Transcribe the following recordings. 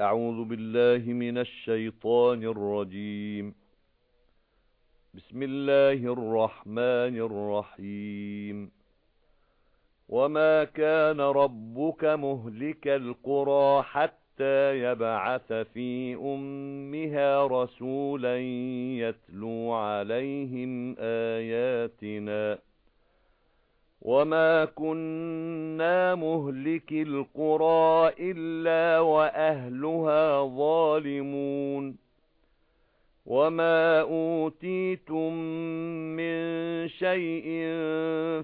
أعوذ بالله من الشيطان الرجيم. بسم الله الرحمن الرحيم. وما كان ربك مهلك القرى حتى يبعث في أمها رسولا يتلو عليهم آياتنا. وَمَا كُنَّا مُهْلِكِ الْقُرَى إِلَّا وَأَهْلُهَا ظَالِمُونَ وَمَا أُوتِيتُم مِّن شَيْءٍ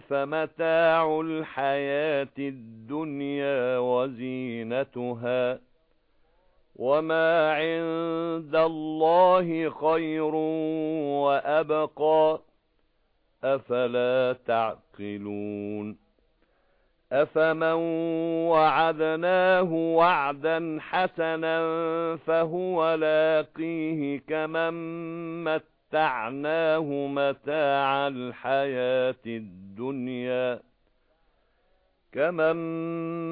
فَمَتَاعُ الْحَيَاةِ الدُّنْيَا وَزِينَتُهَا وَمَا عِندَ اللَّهِ خَيْرٌ وَأَبْقَى أَفَلَا تَعْقِلُونَ أَفَمَن وَعَدْنَاهُ وَعْدًا حَسَنًا فَهُوَ لَاقِيهِ كَمَن مَّتَّعْنَاهُ مَتَاعَ الْحَيَاةِ الدُّنْيَا كَمَن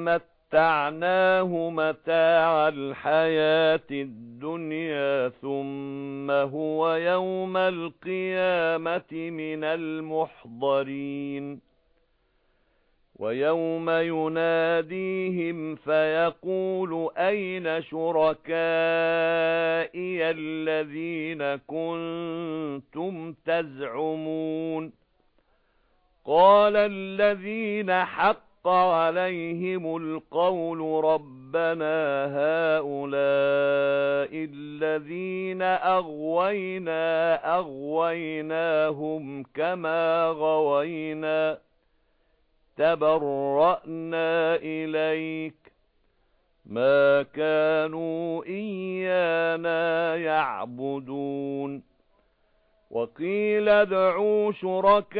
مَّتَّعْنَاهُ مَتَّعْنَاهُ مَتَاعَ الْحَيَاةِ الدُّنْيَا ثُمَّ هُوَ يَوْمَ الْقِيَامَةِ مِنَ الْمُحْضَرِينَ. وَيَوْمَ يُنَادِيهِمْ فَيَقُولُ أَيْنَ شُرَكَائِيَ الَّذِينَ كُنتُمْ تَزْعُمُونَ؟ قَالَ الَّذِينَ حَقَّ حَقَّ عَلَيْهِمُ الْقَوْلُ رَبَّنَا هَؤُلَاءِ الَّذِينَ أَغْوَيْنَا أَغْوَيْنَاهُمْ كَمَا غَوَيْنَا. تَبَرَّأْنَا إِلَيْكَ. مَا كَانُوا إِيَّانَا يَعْبُدُونَ. وَقِيلَ ادْعُوا شُرَكَاءَكُمْ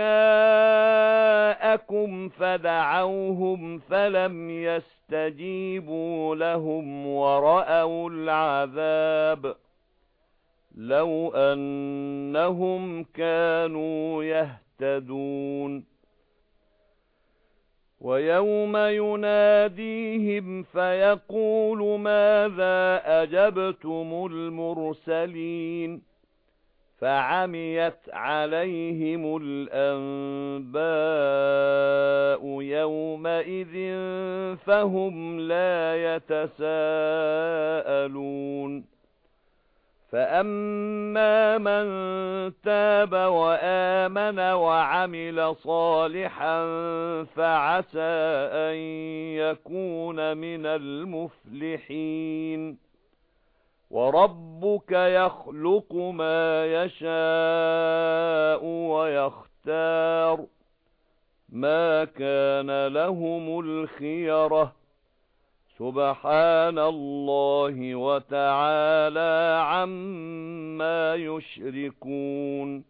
فَدَعَوْهُمْ فَلَمْ يَسْتَجِيبُوا لَهُمْ وَرَأَوُا الْعَذَابَ لَوْ أَنَّهُمْ كَانُوا يَهْتَدُونَ وَيَوْمَ يُنَادِيهِمْ فَيَقُولُ مَاذَا أَجَبْتُمُ الْمُرْسَلِينَ فَعَمِيَتْ عَلَيْهِمُ الْأَنبَاءُ يَوْمَئِذٍ فَهُمْ لَا يَتَسَاءَلُونَ. فَأَمَّا مَن تَابَ وَآمَنَ وَعَمِلَ صَالِحًا فَعَسَى أَن يَكُونَ مِنَ الْمُفْلِحِينَ. وَرَبُّكَ يَخْلُقُ مَا يَشَاءُ وَيَخْتَارُ مَا كَانَ لَهُمُ الْخِيَرَةُ. سُبْحَانَ اللَّهِ وَتَعَالَى عَمَّا يُشْرِكُونَ.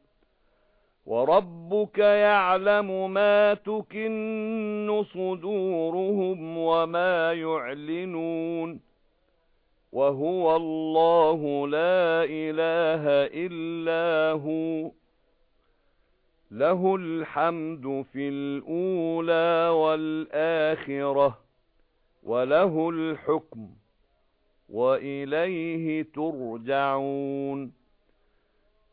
وَرَبُّكَ يَعْلَمُ مَا تُكِنُّ صُدُورُهُمْ وَمَا يُعْلِنُونَ. وَهُوَ اللَّهُ لَا إِلَٰهَ إِلَّا هُوَ. لَهُ الْحَمْدُ فِي الْأُولَى وَالْآخِرَةِ وَلَهُ الْحُكْمُ وَإِلَيْهِ تُرْجَعُونَ.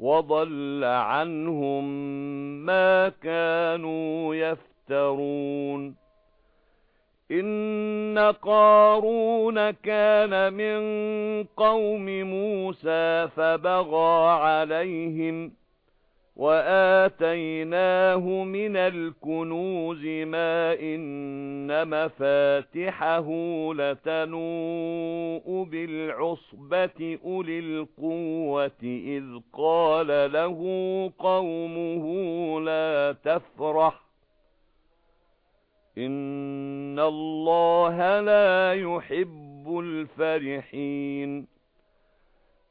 وَضَلَّ عَنْهُمْ مَا كَانُوا يَفْتَرُونَ. إِنَّ قَارُونَ كَانَ مِنْ قَوْمِ مُوسَى فَبَغَى عَلَيْهِمْ وَآتَيْنَاهُ مِنَ الْكُنُوزِ مَا إِنَّ مَفَاتِحَهُ لَتَنُوءُ بِالْعُصْبَةِ أُولِي الْقُوَّةِ إِذْ قَالَ لَهُ قَوْمُهُ لَا تَفْرَحْ إِنَّ اللَّهَ لَا يُحِبُّ الْفَرِحِينَ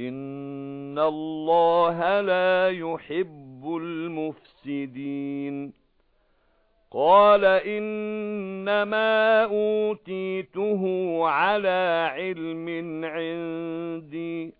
إِنَّ اللَّهَ لَا يُحِبُّ الْمُفْسِدِينَ قَالَ إِنَّمَا أُوتِيتُهُ عَلَى عِلْمٍ عِندِي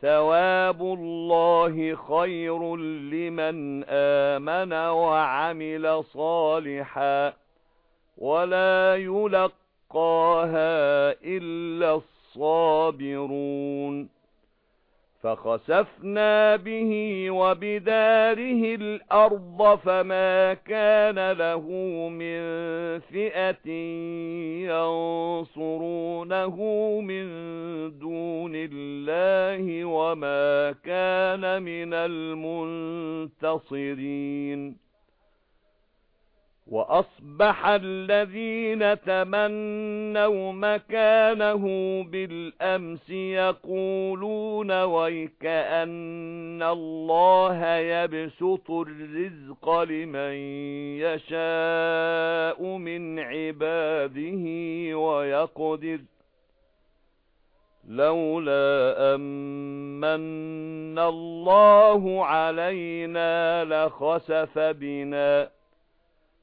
ثَوَابُ اللَّهِ خَيْرٌ لِّمَنْ آمَنَ وَعَمِلَ صَالِحًا وَلَا يُلَقَّاهَا إِلَّا الصَّابِرُونَ فَخَسَفْنَا بِهِ وَبِدَارِهِ الْأَرْضَ فَمَا كَانَ لَهُ مِنْ فِئَةٍ يَنْصُرُونَهُ مِنْ دُونِ اللَّهِ وَمَا كَانَ مِنَ الْمُنْتَصِرِينَ. وَأَصْبَحَ الَّذِينَ تَمَنَّوْا مَكَانَهُ بِالْأَمْسِ يَقُولُونَ وَيْكَأَنَّ اللَّهَ يَبْسُطُ الرِّزْقَ لِمَن يَشَاءُ مِنْ عِبَادِهِ وَيَقْدِرُ لَوْلَا أَمَّنَّ اللَّهُ عَلَيْنَا لَخَسَفَ بِنَا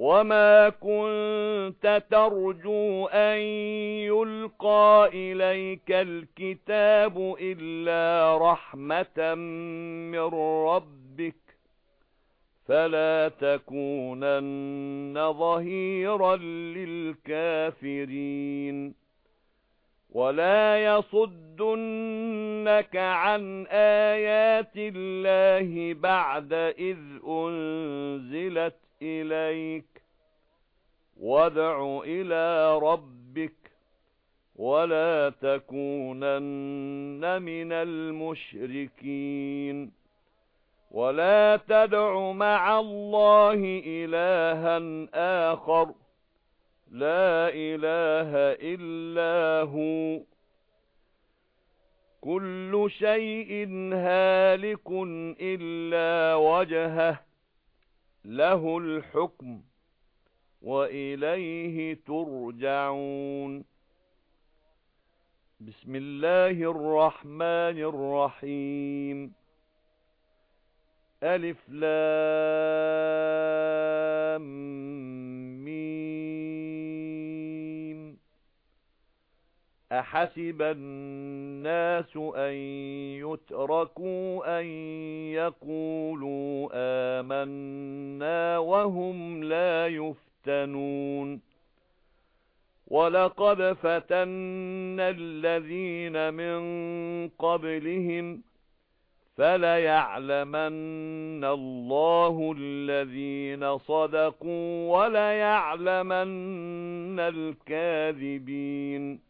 وَمَا كُنتَ تَرْجُو أَن يُلْقَى إِلَيْكَ الْكِتَابُ إِلَّا رَحْمَةً مِّن رَّبِّكَ فَلَا تَكُونَنَّ ظَهِيرًا لِلْكَافِرِينَ وَلَا يَصُدُّنَّكَ عَن آيَاتِ اللَّهِ بَعْدَ إِذْ أُنْزِلَتْ إِلَيْكَ. وَادْعُ إِلَى رَبِّكَ وَلَا تَكُونَنَّ مِنَ الْمُشْرِكِينَ. وَلَا تَدْعُ مَعَ اللَّهِ إِلَٰهًا آخَرَ. لَا إِلَٰهَ إِلَّا هُوَ. كُلُّ شَيْءٍ هَالِكٌ إِلَّا وَجْهَهُ. لَهُ الْحُكْمُ وَإِلَيْهِ تُرْجَعُونَ. بِسْمِ اللَّهِ الرَّحْمَنِ الرَّحِيمِ. أَلِف لام أَحَسِبَ النَّاسُ أَن يُتْرَكُوا أَن يَقُولُوا آمَنَّا وَهُمْ لَا يُفْتَنُونَ وَلَقَدْ فَتَنَّا الَّذِينَ مِن قَبْلِهِمْ فَلَيَعْلَمَنَّ اللَّهُ الَّذِينَ صَدَقُوا وَلَيَعْلَمَنَّ الْكَاذِبِينَ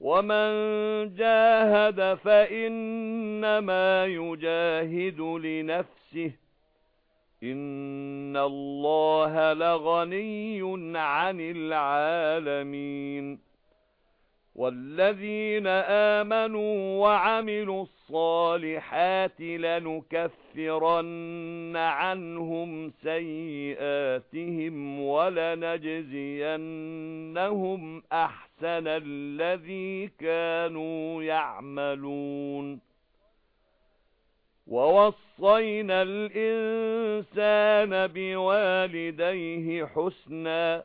وَمَنْ جَاهَدَ فَإِنَّمَا يُجَاهِدُ لِنَفْسِهِ إِنَّ اللَّهَ لَغَنِيٌّ عَنِ الْعَالَمِينَ وَالَّذِينَ آمَنُوا وَعَمِلُوا الصَّالِحَاتِ لَنُكَفِّرَنَّ عَنْهُمْ سَيِّئَاتِهِمْ وَلَنَجْزِيَنَّهُمْ أَحْسَنَ الَّذِي كَانُوا يَعْمَلُونَ. وَوَصَّيْنَا الْإِنسَانَ بِوَالِدَيْهِ حُسْنًا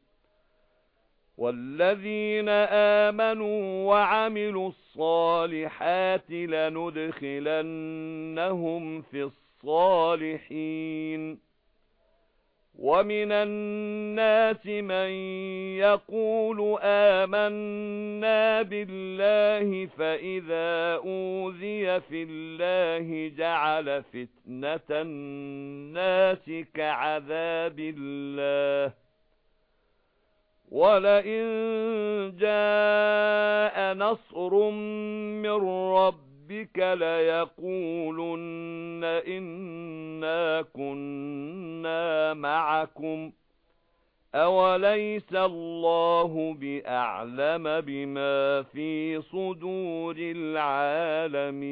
وَالَّذِينَ آمَنُوا وَعَمِلُوا الصَّالِحَاتِ لَنُدْخِلَنَّهُمْ فِي الصَّالِحِينَ وَمِنَ النَّاسِ مَن يَقُولُ آمَنَّا بِاللَّهِ فَإِذَا أُوذِيَ فِي اللَّهِ جَعَلَ فِتْنَةَ النَّاسِ كَعَذَابِ اللَّهِ وَلَئِن جَاءَ نَصْرٌ مِّن رَّبِّكَ لَيَقُولُنَّ إِنَّا كُنَّا مَعَكُمْ أَوَلَيْسَ اللَّهُ بِأَعْلَمَ بِمَا فِي صُدُورِ الْعَالَمِينَ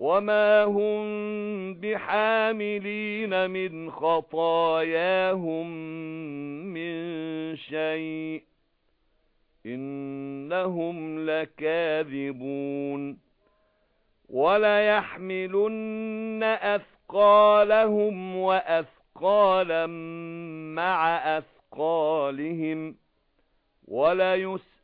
وَمَا هُمْ بِحَامِلِينَ مِنْ خَطَايَاهُمْ مِنْ شَيْءٍ إِنَّهُمْ لَكَاذِبُونَ وَلَا يَحْمِلُنَّ أَثْقَالَهُمْ وَأَثْقَالًا مَعَ أَثْقَالِهِمْ وَلَا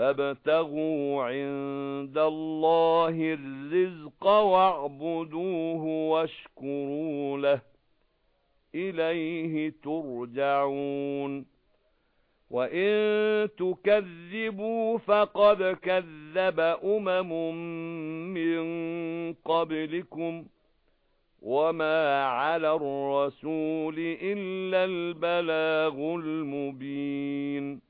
فَابْتَغُوا عِندَ اللَّهِ الرِّزْقَ وَاعْبُدُوهُ وَاشْكُرُوا لَهُ إِلَيْهِ تُرْجَعُونَ. وَإِن تُكَذِّبُوا فَقَدْ كَذَّبَ أُمَمٌ مِّن قَبْلِكُمْ وَمَا عَلَى الرَّسُولِ إِلَّا الْبَلَاغُ الْمُبِينُ.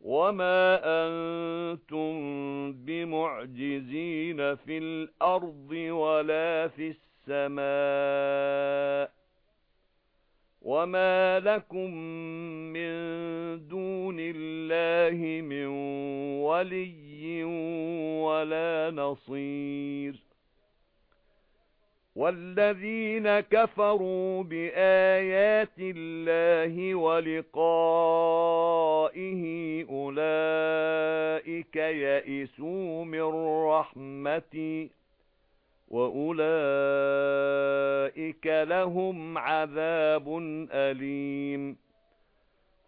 وَمَا أَنْتُمْ بِمُعْجِزِينَ فِي الْأَرْضِ وَلَا فِي السَّمَاءِ وَمَا لَكُمْ مِنْ دُونِ اللَّهِ مِنْ وَلِيٍّ وَلَا نَصِيرٍ وَالَّذِينَ كَفَرُوا بِآيَاتِ اللَّهِ وَلِقَائِهِ أُولَئِكَ يَئِسُوا مِن رَّحْمَتِي وَأُولَئِكَ لَهُمْ عَذَابٌ أَلِيمٌ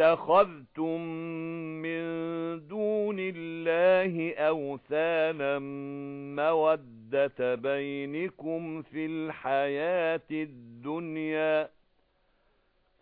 اتَّخَذْتُم مِّن دُونِ اللَّهِ أَوْثَانًا مَّوَدَّةَ بَيْنِكُمْ فِي الْحَيَاةِ الدُّنْيَا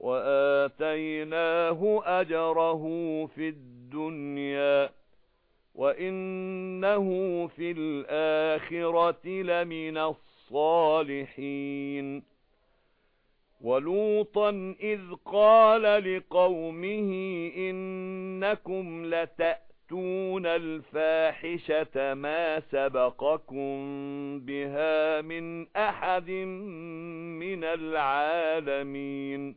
وَآتَيْنَاهُ أَجْرَهُ فِي الدُّنْيَا وَإِنَّهُ فِي الْآخِرَةِ لَمِنَ الصَّالِحِينَ. وَلُوطًا إِذْ قَالَ لِقَوْمِهِ إِنَّكُمْ لَتَأْتُونَ تَأْتُونَ الْفَاحِشَةَ مَا سَبَقَكُم بِهَا مِنْ أَحَدٍ مِنَ الْعَالَمِينَ.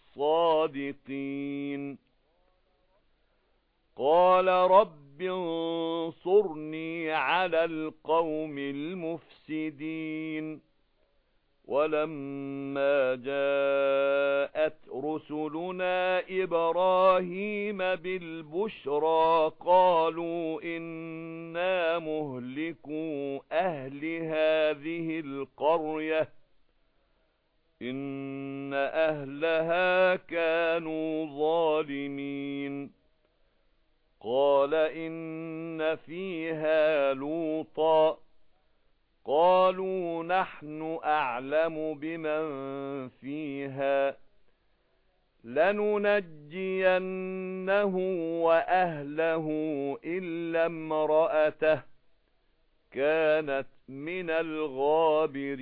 الصَّادِقِينَ. قَالَ رَبِّ انصُرْنِي عَلَى الْقَوْمِ الْمُفْسِدِينَ. وَلَمَّا جَاءَتْ رُسُلُنَا إِبْرَاهِيمَ بِالْبُشْرَى قَالُوا إِنَّا مُهْلِكُو أَهْلِ هَذِهِ الْقَرْيَةِ. إِنَّ أَهْلَهَا كَانُوا ظَالِمِينَ قَالَ إِنَّ فِيهَا لُوطًا قالوا نحن أعلم بمن فيها لننجينه وأهله إلا امرأته كانت من الغابرين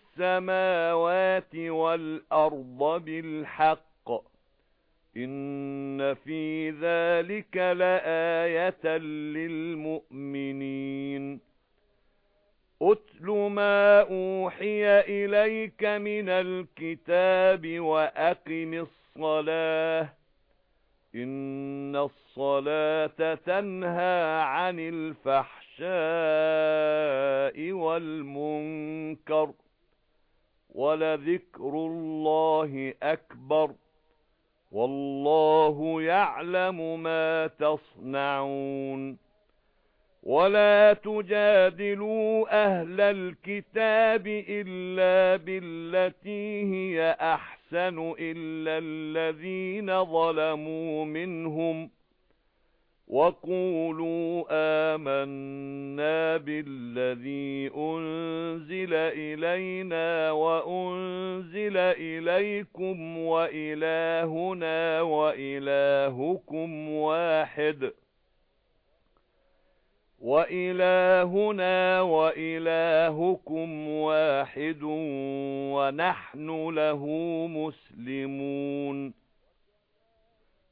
السَّمَاوَاتِ وَالْأَرْضَ بِالْحَقِّ. إِنَّ فِي ذَلِكَ لَآيَةً لِلْمُؤْمِنِينَ. أُتْلُ مَا أُوحِيَ إِلَيْكَ مِنَ الْكِتَابِ وَأَقِمِ الصَّلَاةَ. إِنَّ الصَّلَاةَ تَنْهَى عَنِ الْفَحْشَاءِ وَالْمُنكَرِ. وَلَذِكْرُ اللَّهِ أَكْبَرُ وَاللَّهُ يَعْلَمُ مَا تَصْنَعُونَ وَلَا تُجَادِلُوا أَهْلَ الْكِتَابِ إِلَّا بِالَّتِي هِيَ أَحْسَنُ إِلَّا الَّذِينَ ظَلَمُوا مِنْهُمْ وَقُولُوا آمَنَّا بِالَّذِي أُنْزِلَ إِلَيْنَا وَأُنْزِلَ إِلَيْكُمْ وَإِلَٰهُنَا وَإِلَٰهُكُمْ وَاحِدٌ وَإِلَٰهُنَا وَإِلَٰهُكُمْ وَاحِدٌ وَنَحْنُ لَهُ مُسْلِمُونَ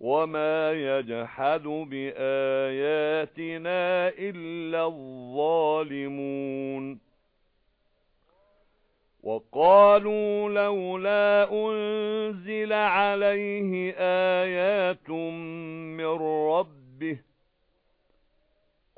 وَمَا يَجْحَدُ بِآيَاتِنَا إِلَّا الظَّالِمُونَ وَقَالُوا لَوْلَا أُنْزِلَ عَلَيْهِ آيَاتٌ مِّن رَّبِّهِ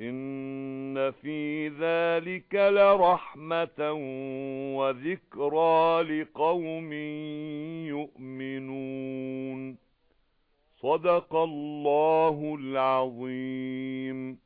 إِنَّ فِي ذَلِكَ لَرَحْمَةً وَذِكْرَى لِقَوْمٍ يُؤْمِنُونَ. صَدَقَ اللَّهُ الْعَظِيمُ.